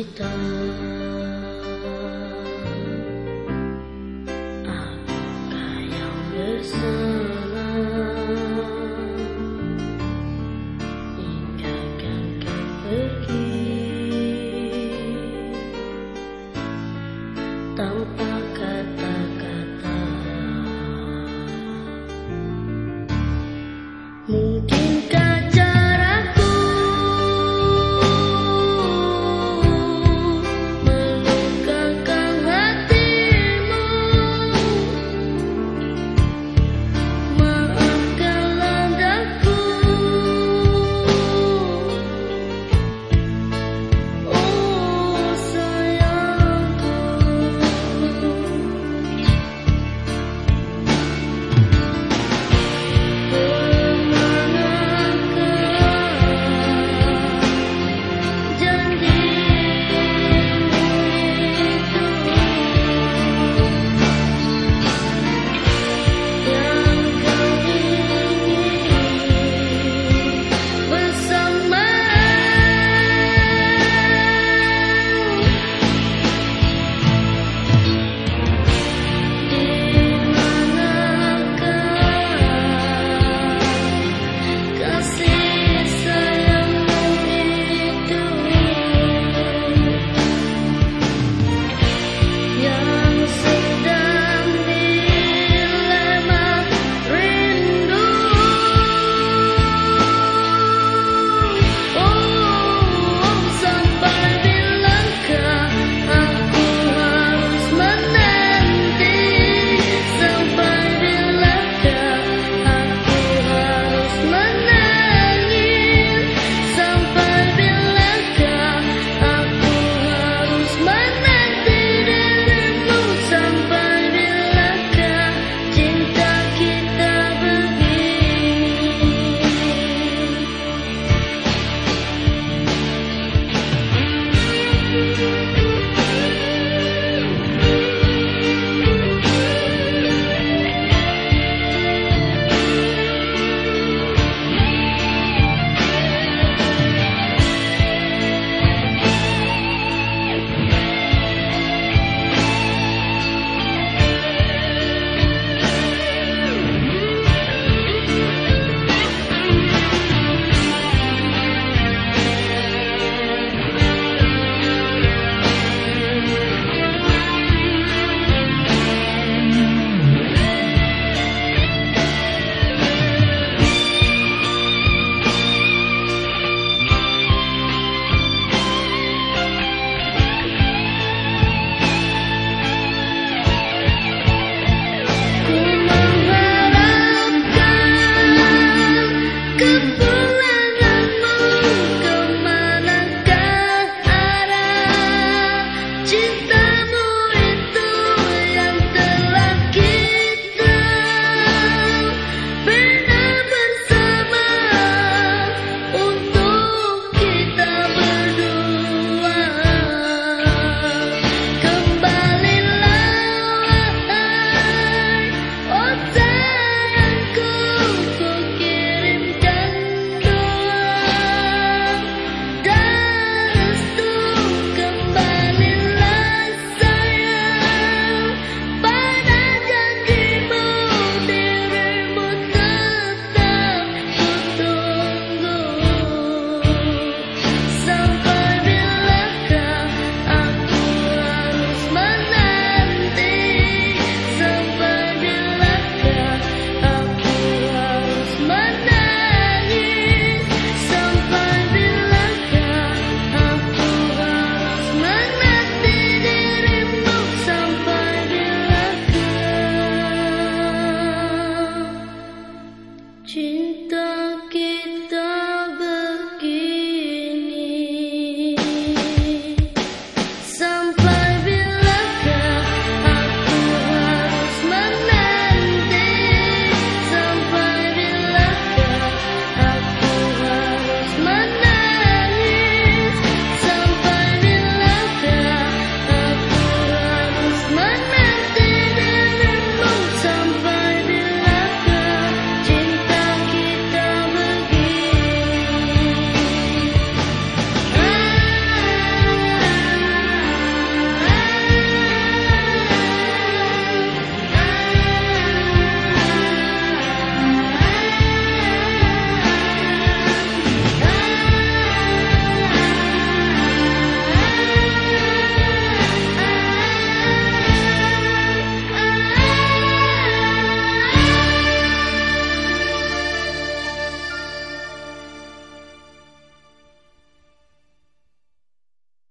svitá. 值得。